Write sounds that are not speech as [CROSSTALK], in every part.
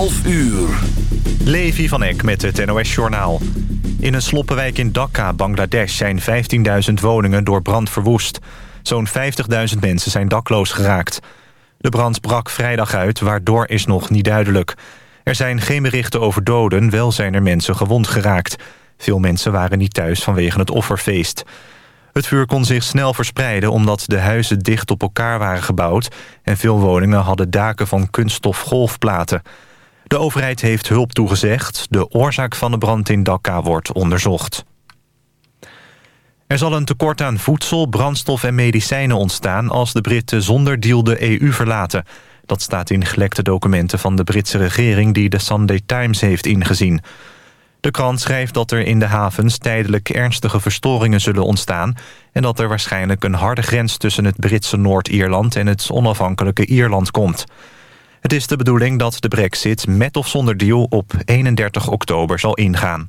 12 uur. Levi van Eck met het NOS-journaal. In een sloppenwijk in Dhaka, Bangladesh, zijn 15.000 woningen door brand verwoest. Zo'n 50.000 mensen zijn dakloos geraakt. De brand brak vrijdag uit, waardoor is nog niet duidelijk. Er zijn geen berichten over doden, wel zijn er mensen gewond geraakt. Veel mensen waren niet thuis vanwege het offerfeest. Het vuur kon zich snel verspreiden omdat de huizen dicht op elkaar waren gebouwd... en veel woningen hadden daken van kunststof golfplaten. De overheid heeft hulp toegezegd. De oorzaak van de brand in Dhaka wordt onderzocht. Er zal een tekort aan voedsel, brandstof en medicijnen ontstaan... als de Britten zonder deal de EU verlaten. Dat staat in gelekte documenten van de Britse regering... die de Sunday Times heeft ingezien. De krant schrijft dat er in de havens tijdelijk ernstige verstoringen zullen ontstaan... en dat er waarschijnlijk een harde grens tussen het Britse Noord-Ierland... en het onafhankelijke Ierland komt. Het is de bedoeling dat de brexit met of zonder deal op 31 oktober zal ingaan.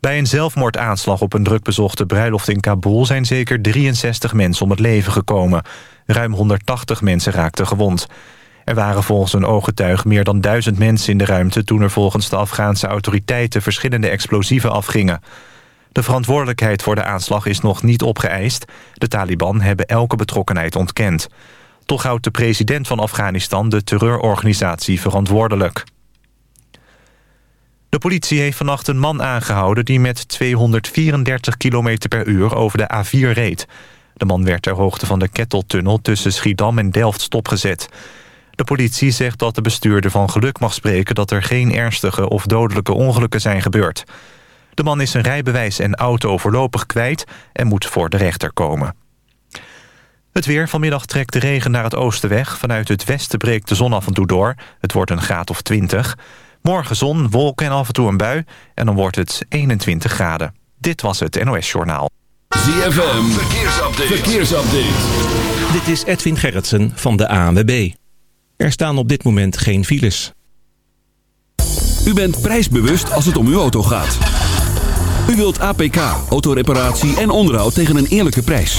Bij een zelfmoordaanslag op een drukbezochte bruiloft in Kabul... zijn zeker 63 mensen om het leven gekomen. Ruim 180 mensen raakten gewond. Er waren volgens een ooggetuig meer dan duizend mensen in de ruimte... toen er volgens de Afghaanse autoriteiten verschillende explosieven afgingen. De verantwoordelijkheid voor de aanslag is nog niet opgeëist. De Taliban hebben elke betrokkenheid ontkend. Toch houdt de president van Afghanistan de terreurorganisatie verantwoordelijk. De politie heeft vannacht een man aangehouden... die met 234 km per uur over de A4 reed. De man werd ter hoogte van de Ketteltunnel tussen Schiedam en Delft stopgezet. De politie zegt dat de bestuurder van geluk mag spreken... dat er geen ernstige of dodelijke ongelukken zijn gebeurd. De man is zijn rijbewijs en auto voorlopig kwijt... en moet voor de rechter komen. Het weer. Vanmiddag trekt de regen naar het oosten weg. Vanuit het westen breekt de zon af en toe door. Het wordt een graad of 20. Morgen zon, wolken en af en toe een bui. En dan wordt het 21 graden. Dit was het NOS Journaal. ZFM. Verkeersupdate. Verkeersupdate. Dit is Edwin Gerritsen van de ANWB. Er staan op dit moment geen files. U bent prijsbewust als het om uw auto gaat. U wilt APK, autoreparatie en onderhoud tegen een eerlijke prijs.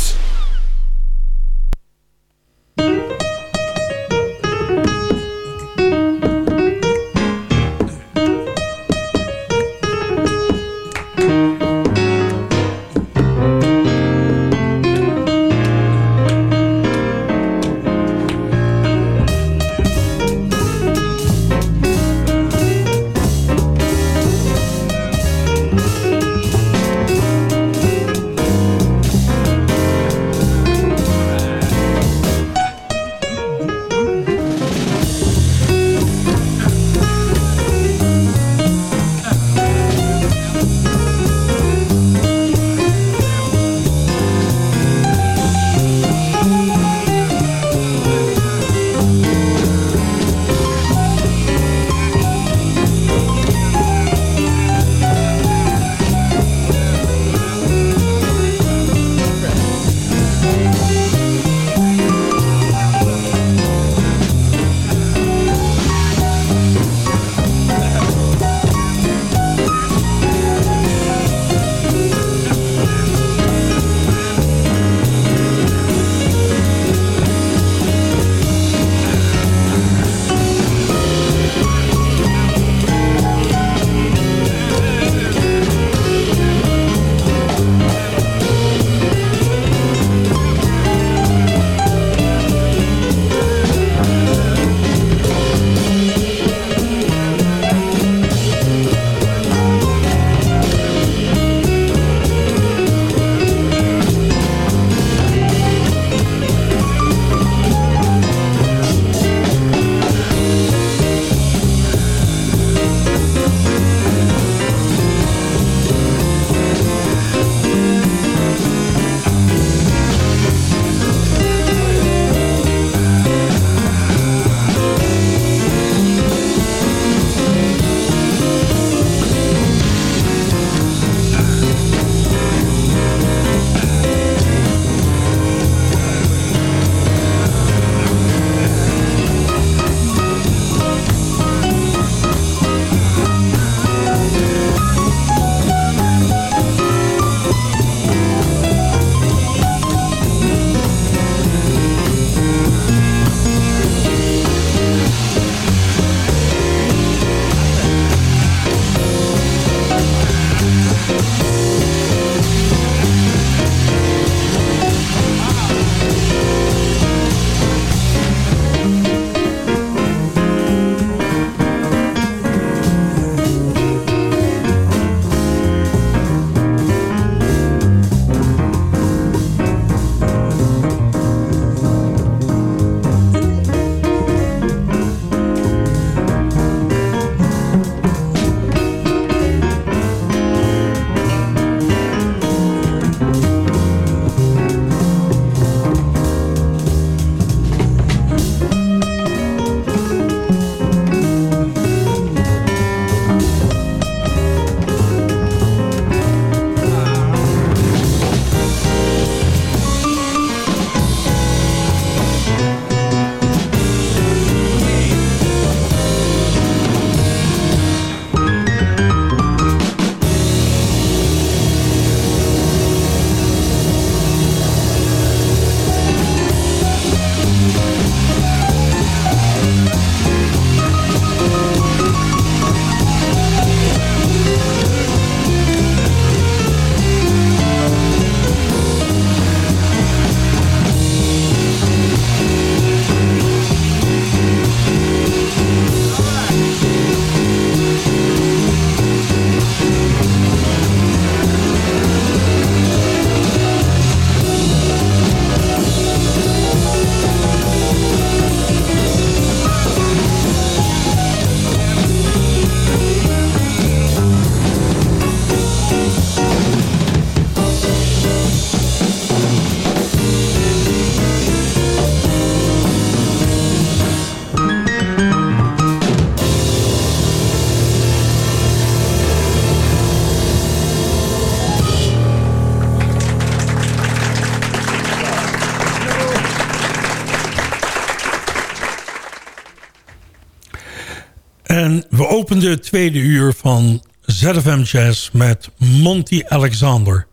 Het tweede uur van ZFM Jazz met Monty Alexander.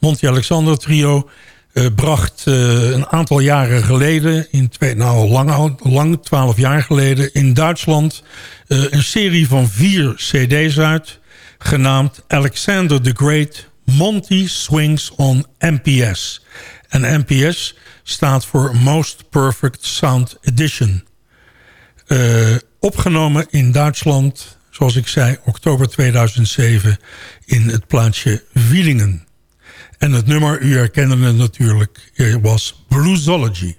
Monty Alexander trio uh, bracht uh, een aantal jaren geleden... In twee, nou, lang, lang, twaalf jaar geleden... in Duitsland uh, een serie van vier cd's uit... genaamd Alexander the Great Monty Swings on MPS. En MPS staat voor Most Perfect Sound Edition. Opgenomen in Duitsland, zoals ik zei, oktober 2007... in het plaatsje Wielingen. En het nummer, u herkende het natuurlijk, eh, was Bluesology.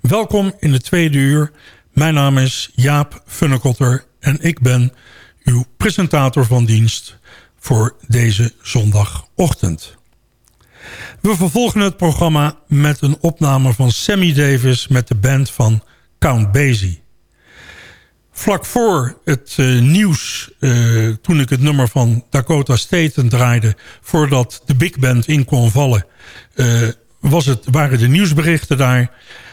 Welkom in de tweede uur. Mijn naam is Jaap Funnekotter en ik ben uw presentator van dienst voor deze zondagochtend. We vervolgen het programma met een opname van Sammy Davis met de band van Count Basie. Vlak voor het uh, nieuws, uh, toen ik het nummer van Dakota Staten draaide... voordat de big band in kon vallen, uh, was het, waren de nieuwsberichten daar.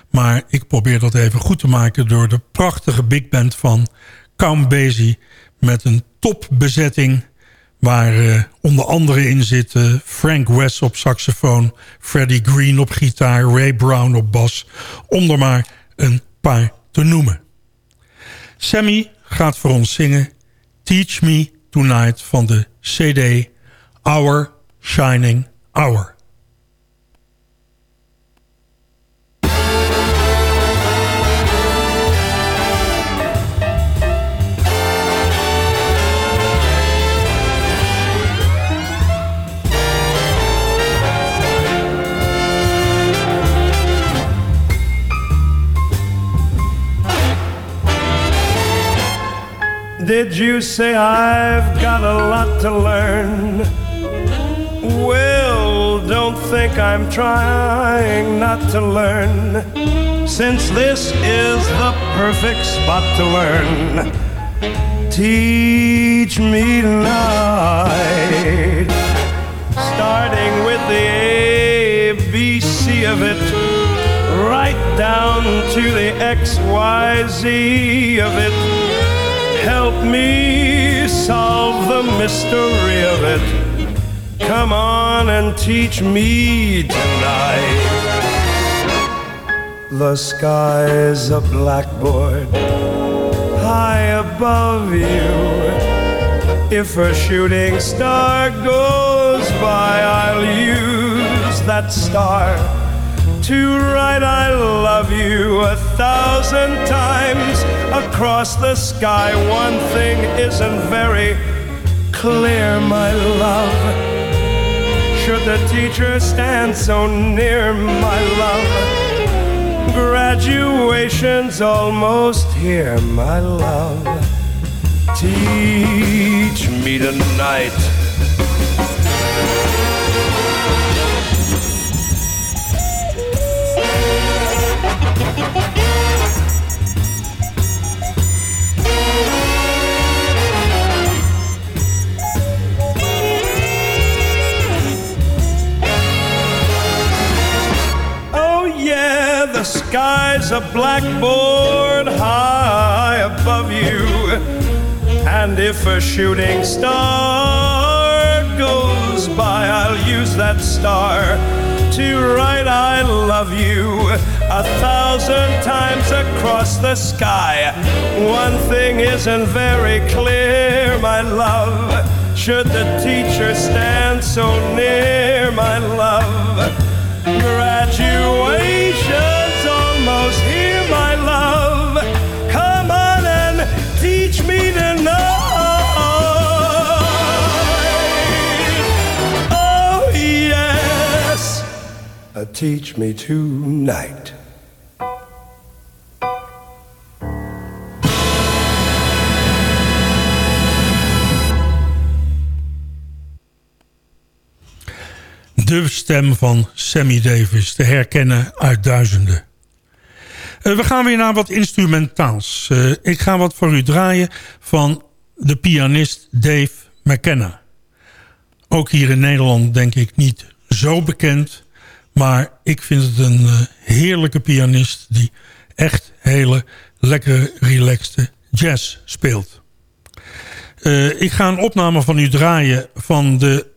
Maar ik probeer dat even goed te maken... door de prachtige big band van Count Basie... met een topbezetting waar onder andere in zitten... Frank West op saxofoon, Freddie Green op gitaar... Ray Brown op bas, om er maar een paar te noemen. Sammy gaat voor ons zingen Teach Me Tonight van de CD Our Shining Hour. Did you say I've got a lot to learn? Well, don't think I'm trying not to learn, since this is the perfect spot to learn. Teach me tonight, starting with the ABC of it, right down to the XYZ of it help me solve the mystery of it. Come on and teach me tonight. The sky's a blackboard high above you. If a shooting star goes by, I'll use that star to write I love you a thousand times across the sky. One thing isn't very clear, my love. Should the teacher stand so near, my love? Graduation's almost here, my love. Teach me tonight Oh, sky's a blackboard high above you. And if a shooting star goes by, I'll use that star to write I love you a thousand times across the sky. One thing isn't very clear, my love. Should the teacher stand so near, my love? Graduation's teach me tonight. de stem van Sammy Davis te herkennen uit duizenden. Uh, we gaan weer naar wat instrumentaals. Uh, ik ga wat voor u draaien van de pianist Dave McKenna. Ook hier in Nederland denk ik niet zo bekend... maar ik vind het een uh, heerlijke pianist... die echt hele lekkere, relaxte jazz speelt. Eh, ik ga een opname van u draaien van de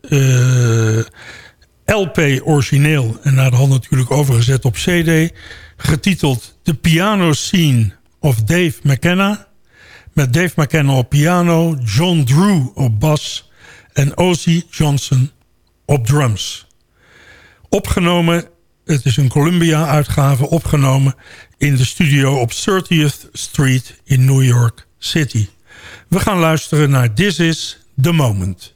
eh, LP origineel... en naar de natuurlijk overgezet op CD... getiteld The Piano Scene of Dave McKenna... met Dave McKenna op piano, John Drew op bas... en Ozzy Johnson op drums. Opgenomen, het is een Columbia-uitgave... opgenomen in de studio op 30th Street in New York City... We gaan luisteren naar This is the Moment.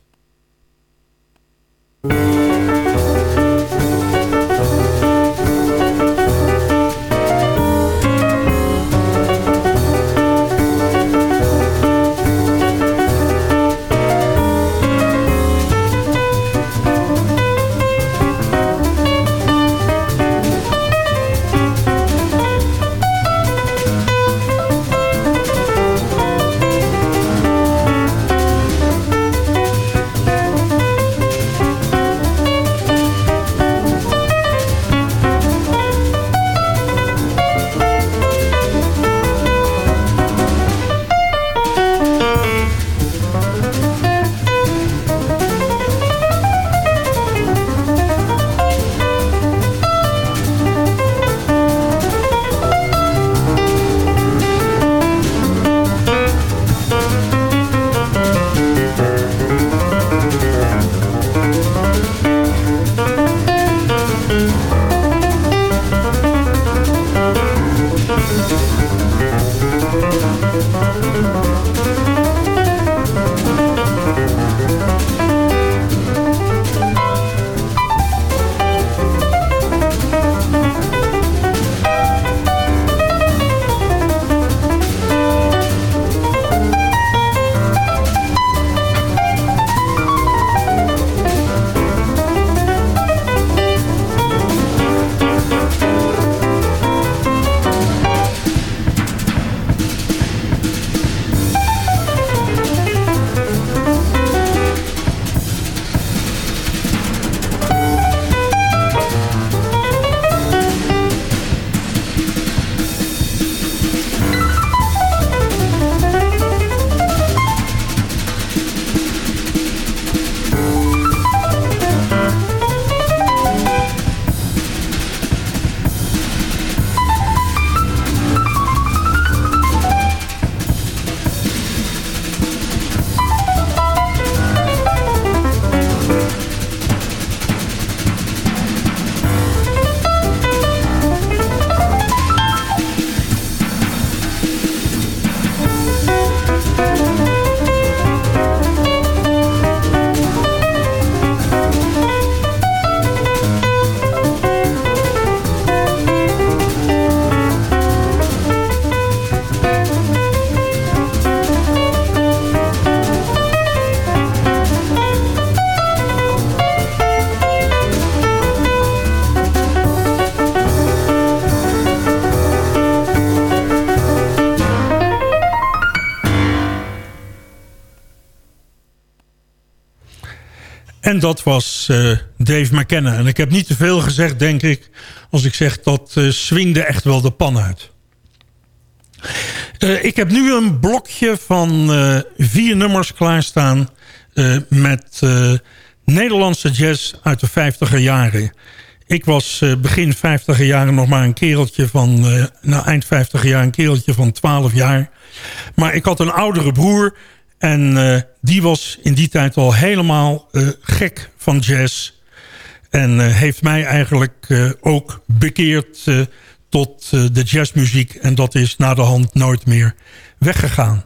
En dat was uh, Dave McKenna. En ik heb niet te veel gezegd, denk ik... als ik zeg dat uh, swingde echt wel de pan uit. Uh, ik heb nu een blokje van vier nummers klaarstaan... met Nederlandse jazz uit de 50er jaren. Ik was begin 50er jaren nog maar een kereltje van... nou, eind 50er jaar een kereltje van 12 jaar. Maar ik had een oudere broer... En uh, die was in die tijd al helemaal uh, gek van jazz. En uh, heeft mij eigenlijk ook bekeerd tot de jazzmuziek. En dat is na de hand nooit meer weggegaan.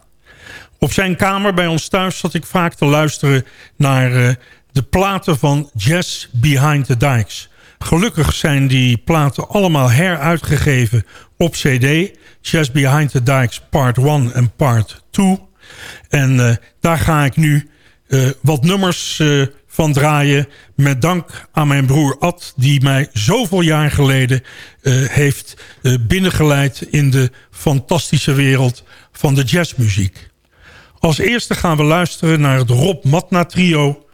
Op zijn kamer bij ons thuis zat ik vaak te luisteren naar de platen van Jazz Behind the Dikes. Gelukkig zijn die platen allemaal heruitgegeven op cd. Jazz Behind the Dikes Part 1 en Part 2. En uh, daar ga ik nu uh, wat nummers uh, van draaien. Met dank aan mijn broer Ad. Die mij zoveel jaar geleden heeft binnengeleid in de fantastische wereld van de jazzmuziek. Als eerste gaan we luisteren naar het Rob Matna trio.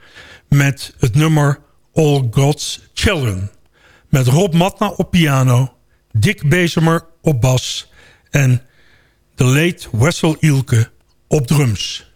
Met het nummer All God's Children. Met Rob Matna op piano. Dick Bezemer op bas. En de late Wessel Ilke op drums.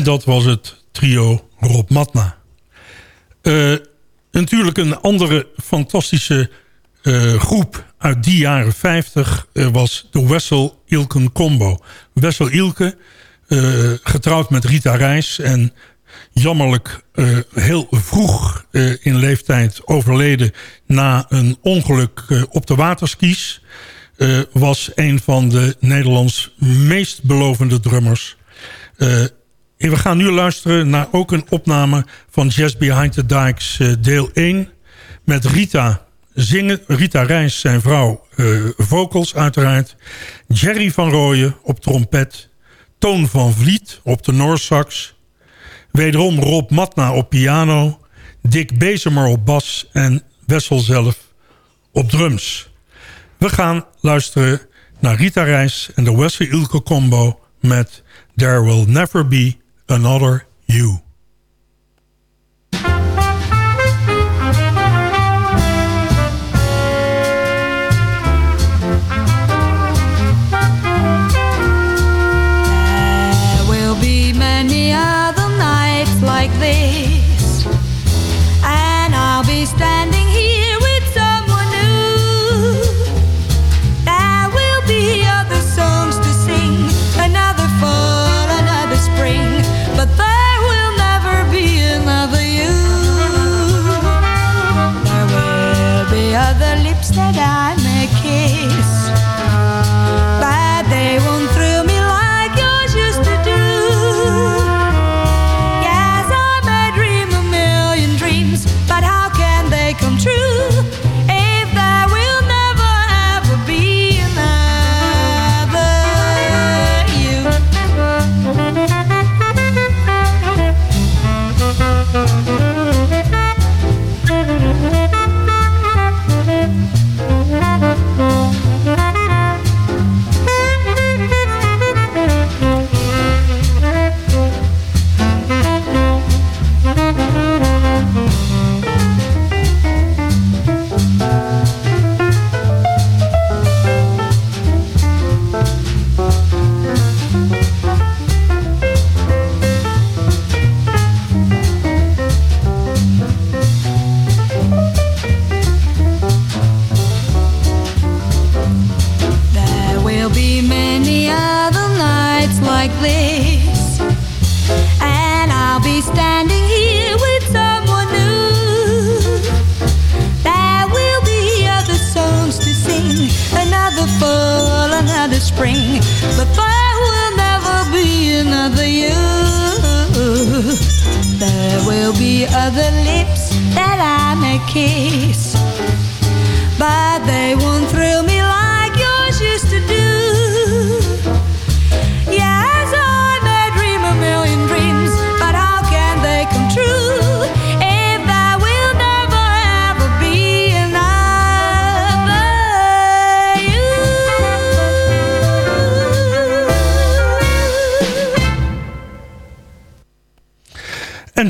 En dat was het trio Rob Matna. Uh, natuurlijk een andere fantastische uh, groep uit die jaren 50 uh, was de Wessel Ilken Combo. Wessel Ilke, getrouwd met Rita Reis en jammerlijk heel vroeg in leeftijd overleden na een ongeluk op de waterskies... was een van de Nederlands meest belovende drummers... we gaan nu luisteren naar ook een opname van Jazz Behind the Dikes uh, deel 1. Met Rita zingen. Rita Reis, zijn vrouw, uh, vocals uiteraard. Jerry van Rooyen op trompet. Toon van Vliet op de Noorsax. Wederom Rob Matna op piano. Dick Bezemer op bas. En Wessel zelf op drums. We gaan luisteren naar Rita Reis en de Wesley Ilke combo met There Will Never Be Another You. but there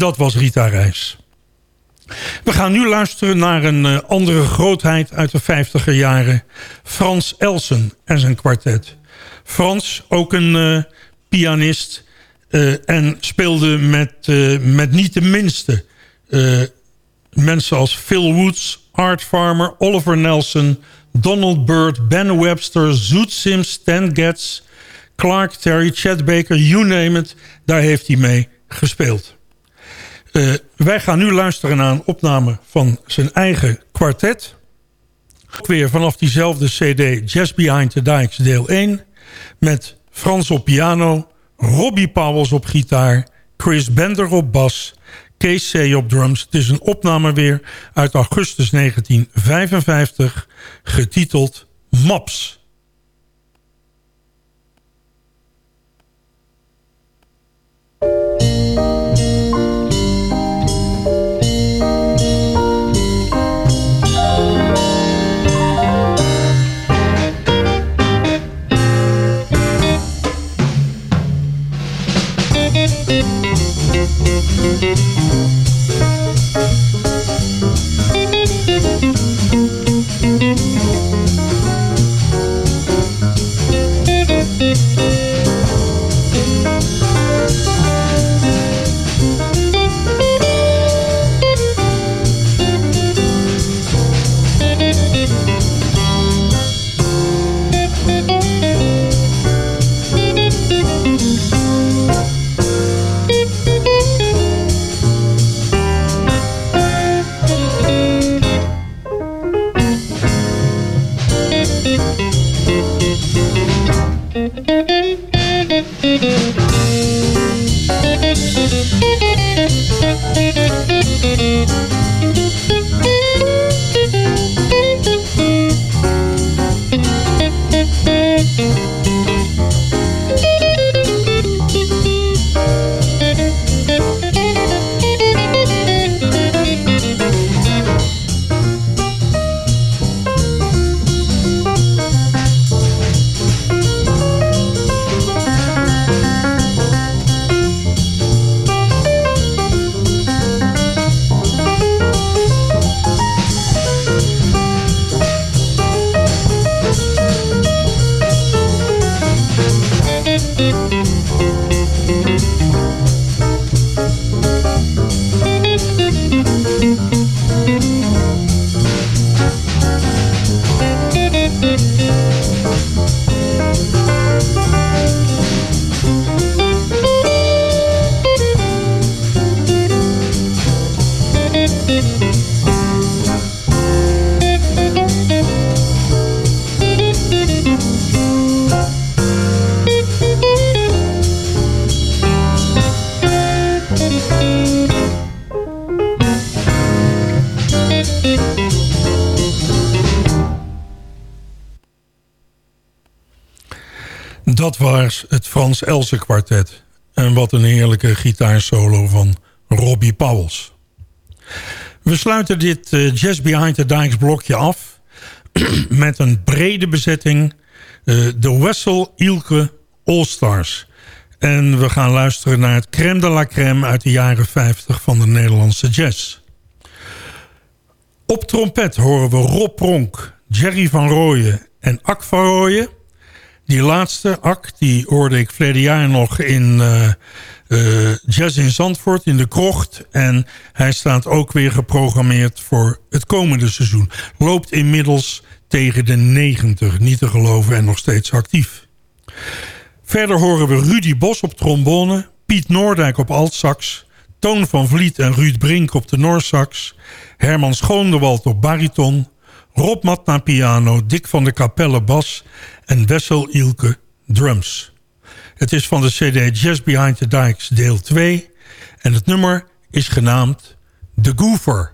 dat was Rita Reis. We gaan nu luisteren naar een eh, andere grootheid uit de 50er jaren. Frans Elsen en zijn kwartet. Frans, ook een eh, pianist. eh, en speelde met, met niet de minste mensen als Phil Woods, Art Farmer, Oliver Nelson... Donald Byrd, Ben Webster, Zoet Sims, Stan Getz... Clark Terry, Chet Baker, you name it. Daar heeft hij mee gespeeld. Eh, wij gaan nu luisteren naar een opname van zijn eigen kwartet. Ook weer vanaf diezelfde cd Jazz Behind the Dikes deel 1. Met Frans op piano, Robbie Powels op gitaar... Chris Bender op bas, Kees op drums. Het is een opname weer uit augustus 1955, getiteld Maps. Else kwartet. En wat een heerlijke gitaarsolo van Robbie Powels. We sluiten dit eh, Jazz Behind the Dikes blokje af... [CLEARS THROAT] met een brede bezetting. eh, de Wessel Ilke All-Stars. En we gaan luisteren naar het crème de la crème... uit de jaren 50 van de Nederlandse jazz. Op trompet horen we Rob Pronk, Jerry van Rooyen en Ak van Rooyen... Die laatste, Ak, die hoorde ik verleden jaar nog in eh, eh, Jazz in Zandvoort, in de krocht. En hij staat ook weer geprogrammeerd voor het komende seizoen. Loopt inmiddels tegen de 90, niet te geloven en nog steeds actief. Verder horen we Rudy Bos op trombone, Piet Noordijk op altsax... Toon van Vliet en Ruud Brink op de Noorsax... Herman Schoonderwald op bariton... Rob Matna piano, Dick van de Capelle bas... en Wessel Ilke drums. Het is van de cd Jazz Behind the Dikes deel 2... en het nummer is genaamd The Goofer...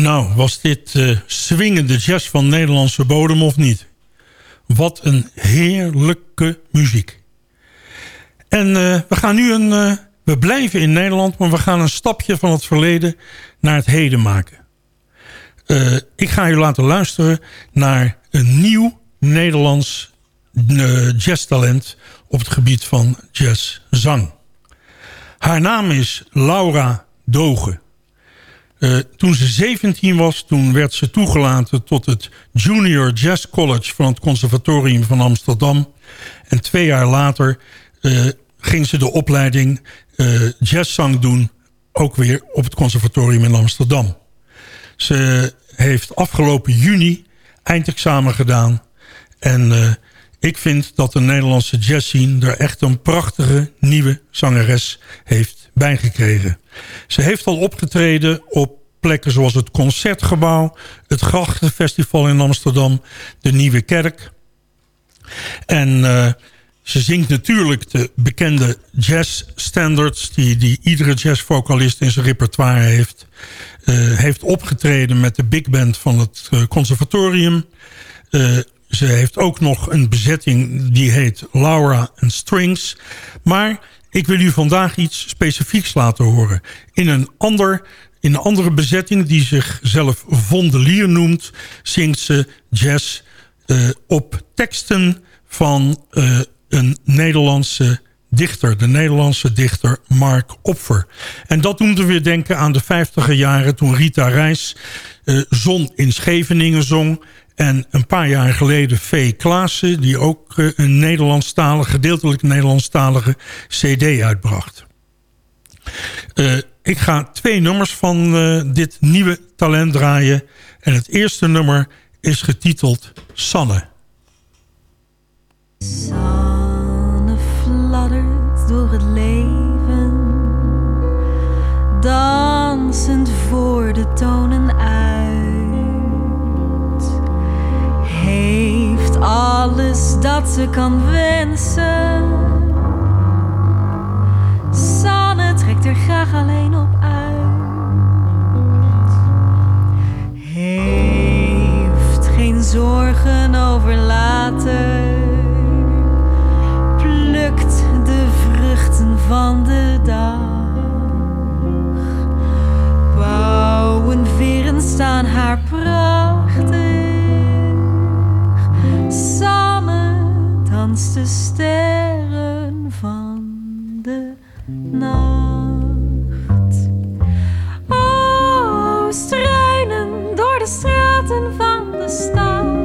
Nou, was dit uh, swingende jazz van Nederlandse bodem of niet? Wat een heerlijke muziek. En uh, we gaan nu een... Uh, we blijven in Nederland, maar we gaan een stapje van het verleden naar het heden maken. ik ga u laten luisteren naar een nieuw Nederlands jazztalent op het gebied van jazzzang. Haar naam is Laura Dogen. Uh, toen ze 17 was, toen werd ze toegelaten tot het Junior Jazz College van het Conservatorium van Amsterdam. En twee jaar later uh, ging ze de opleiding uh, jazzzang doen, ook weer op het Conservatorium in Amsterdam. Ze heeft afgelopen juni eindexamen gedaan en ik vind dat de Nederlandse jazzscene er echt een prachtige nieuwe zangeres heeft bijgekregen. Ze heeft al opgetreden op plekken zoals het Concertgebouw... het Grachtenfestival in Amsterdam, de Nieuwe Kerk. En uh, ze zingt natuurlijk de bekende jazzstandards... die, die iedere jazzvocalist in zijn repertoire heeft. Uh, heeft opgetreden met de big band van het uh, conservatorium... Ze heeft ook nog een bezetting die heet Laura and Strings. Maar ik wil u vandaag iets specifieks laten horen. In een, ander, in een andere bezetting die zichzelf Vondelier noemt... zingt ze jazz uh, op teksten van uh, een Nederlandse dichter. De Nederlandse dichter Mark Opfer. En dat doet we weer denken aan de vijftiger jaren... toen Rita Reis uh, Zon in Scheveningen zong... En een paar jaar geleden V. Klaassen... die ook uh, een Nederlandstalige, gedeeltelijk Nederlandstalige cd uitbracht. Uh, ik ga twee nummers van uh, dit nieuwe talent draaien. En het eerste nummer is getiteld Sanne. Sanne fladdert door het leven. Dansend voor de tonen heeft alles dat ze kan wensen. Sanne trekt er graag alleen op uit. Heeft geen zorgen over later. Plukt de vruchten van de dag. Bouwen veren staan haar prachtig. De sterren van de nacht. Oh, struinen door de straten van de stad.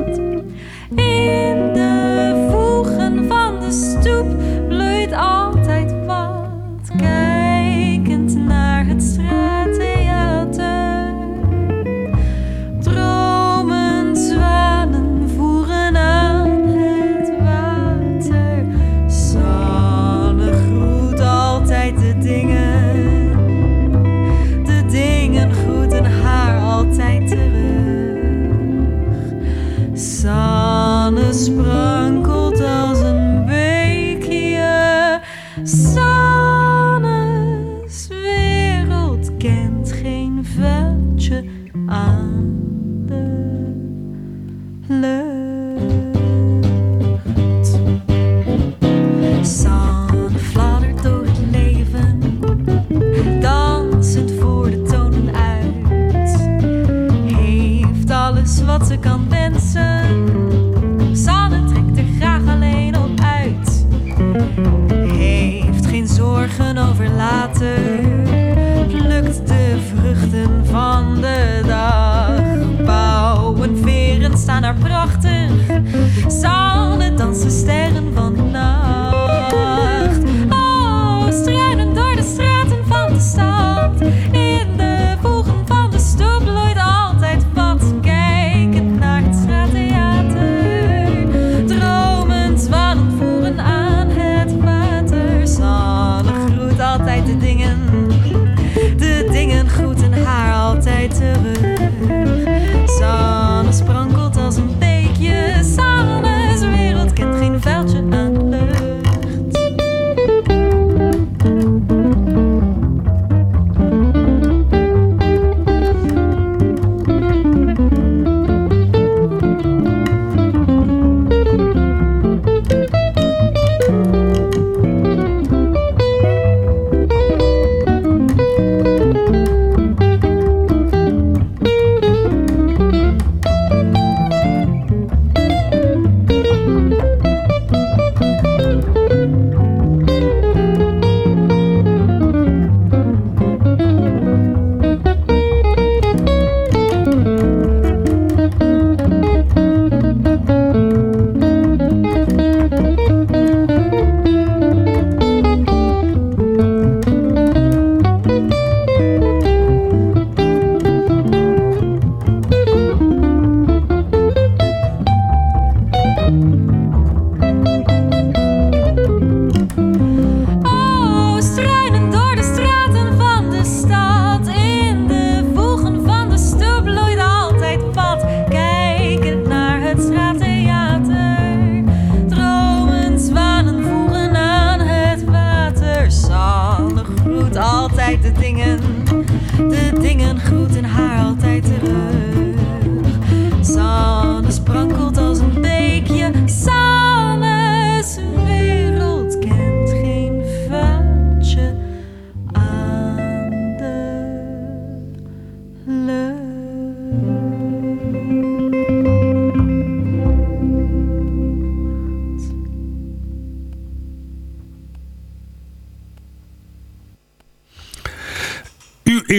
tranen sprankel.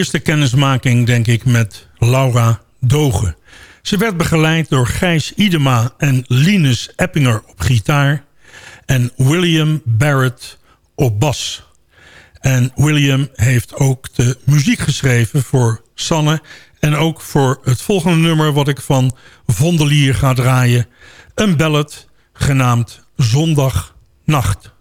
Eerste kennismaking, denk ik, met Laura Dogen. Ze werd begeleid door Gijs Idema en Linus Eppinger op gitaar... en William Barrett op bas. En William heeft ook de muziek geschreven voor Sanne... en ook voor het volgende nummer wat ik van Vondelier ga draaien... een ballad genaamd Zondagnacht.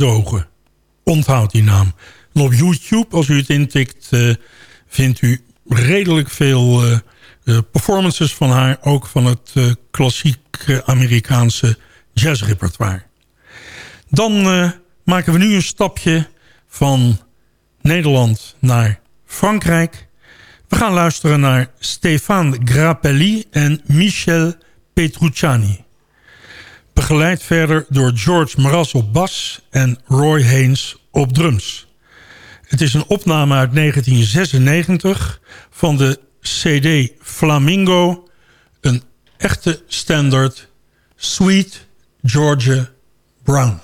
Dogen. Onthoud die naam. En op YouTube, als u het intikt, eh, vindt u redelijk veel eh, eh, performances van haar. Ook van het eh, klassiek Amerikaanse jazzrepertoire. Dan maken we nu een stapje van Nederland naar Frankrijk. We gaan luisteren naar Stéphane Grappelli en Michel Petrucciani. Begeleid verder door George Maras op bas en Roy Haynes op drums. Het is een opname uit 1996 van de CD Flamingo. Een echte standaard Sweet Georgia Brown.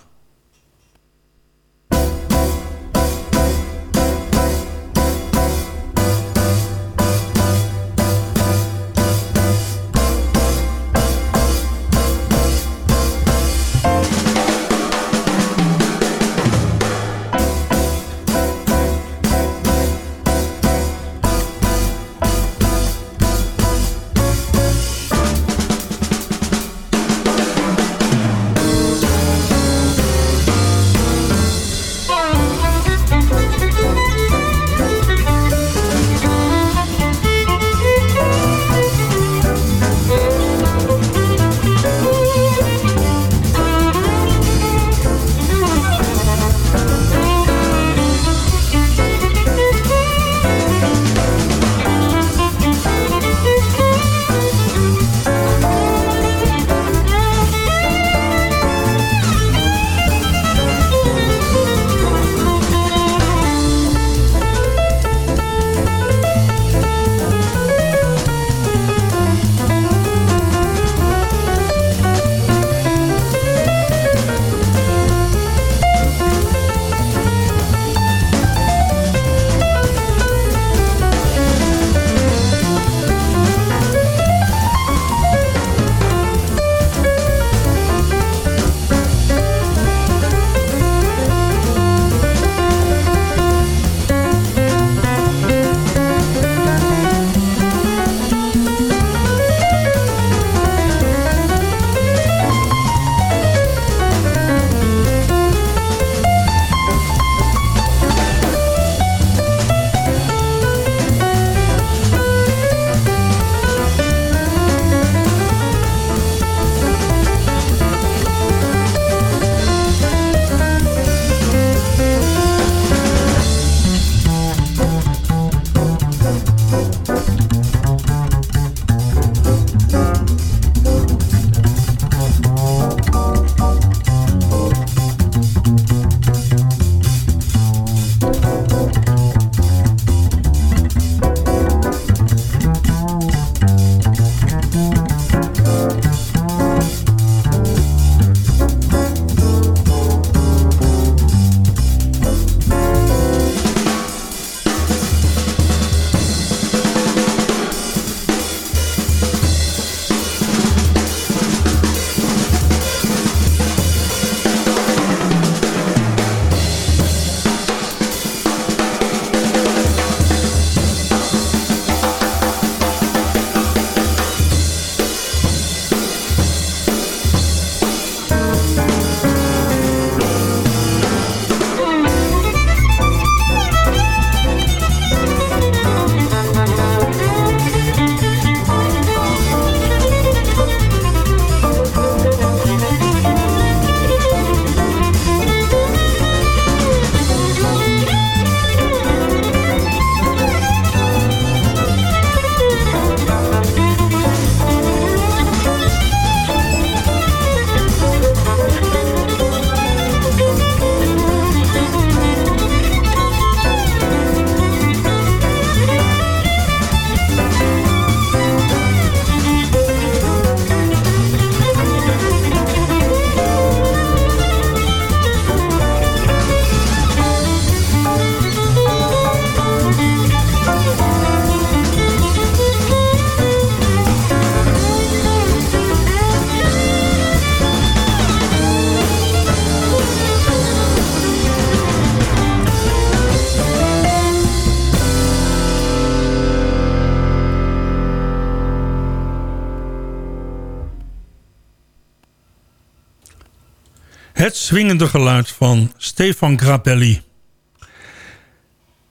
Swingende geluid van Stefan Grappelli.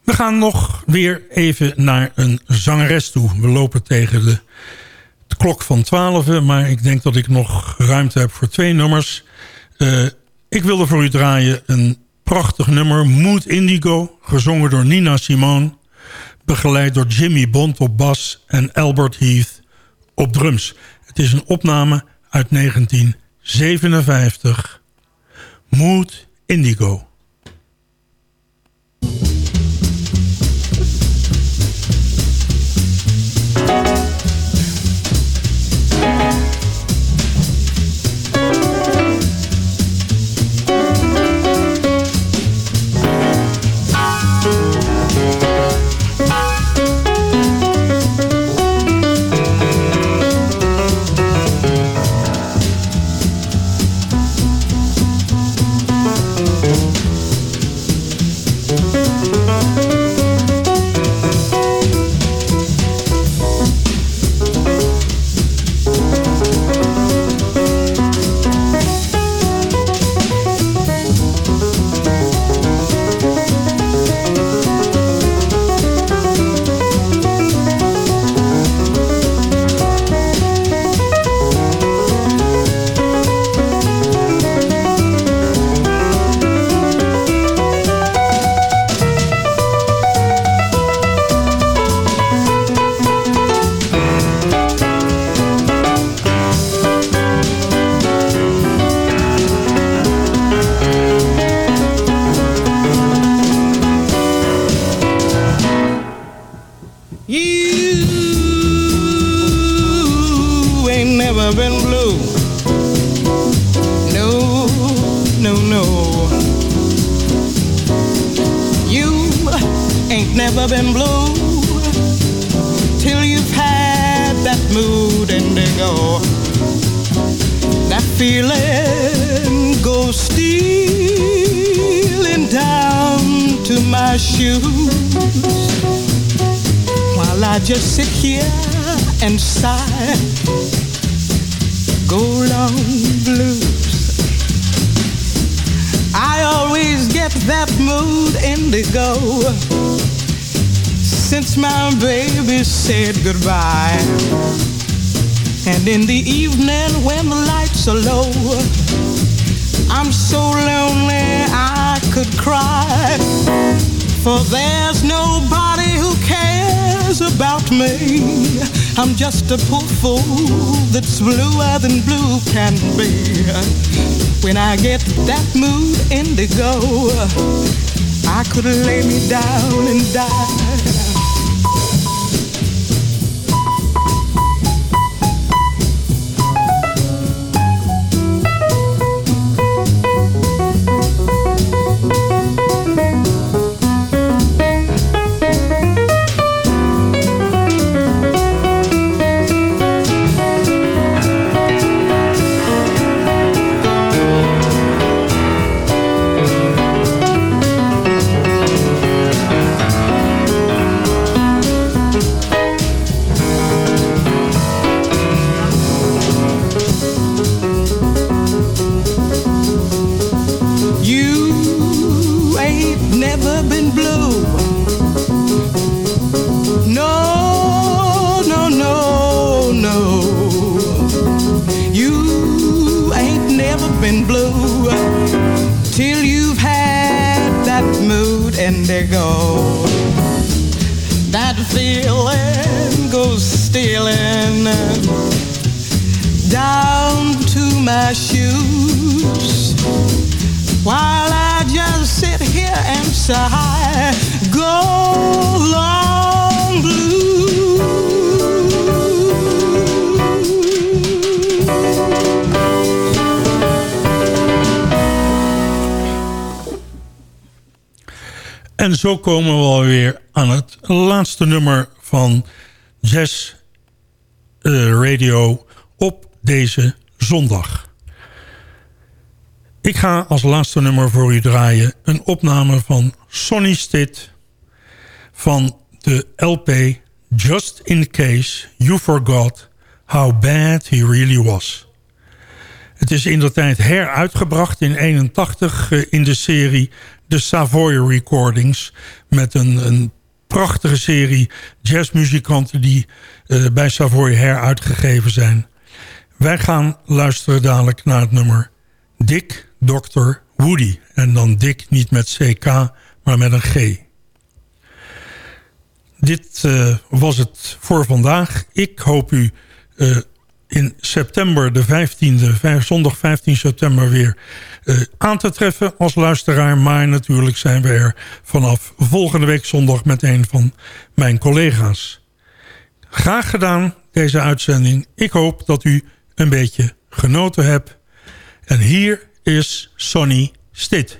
We gaan nog weer even naar een zangeres toe. We lopen tegen de, de klok van 12, maar ik denk dat ik nog ruimte heb voor twee nummers. Uh, ik wilde voor u draaien een prachtig nummer, Mood Indigo, gezongen door Nina Simone, begeleid door Jimmy Bond op bas en Albert Heath op drums. Het is een opname uit 1957. Mood Indigo. And in the evening when the lights are low, I'm so lonely I could cry. For there's nobody who cares about me. I'm just a poor fool that's bluer than blue can be. When I get that mood indigo, I could lay me down and die. Zo komen we alweer aan het laatste nummer van Jazz uh, Radio op deze zondag. Ik ga als laatste nummer voor u draaien een opname van Sonny Stitt van de LP Just in Case You Forgot How Bad He Really Was. Het is in de tijd heruitgebracht in 81 eh, in de serie The Savoy Recordings. Met een, een prachtige serie jazzmuzikanten die uh, bij Savoy heruitgegeven zijn. Wij gaan luisteren dadelijk naar het nummer Dick Dr. Woody. En dan Dick niet met CK, maar met een G. Dit uh, was het voor vandaag. Ik hoop u uh, in september, de 15e, zondag 15 september weer uh, aan te treffen als luisteraar. Maar natuurlijk zijn we er vanaf volgende week zondag met een van mijn collega's. Graag gedaan deze uitzending. Ik hoop dat u een beetje genoten hebt. En hier is Sonny Stitt.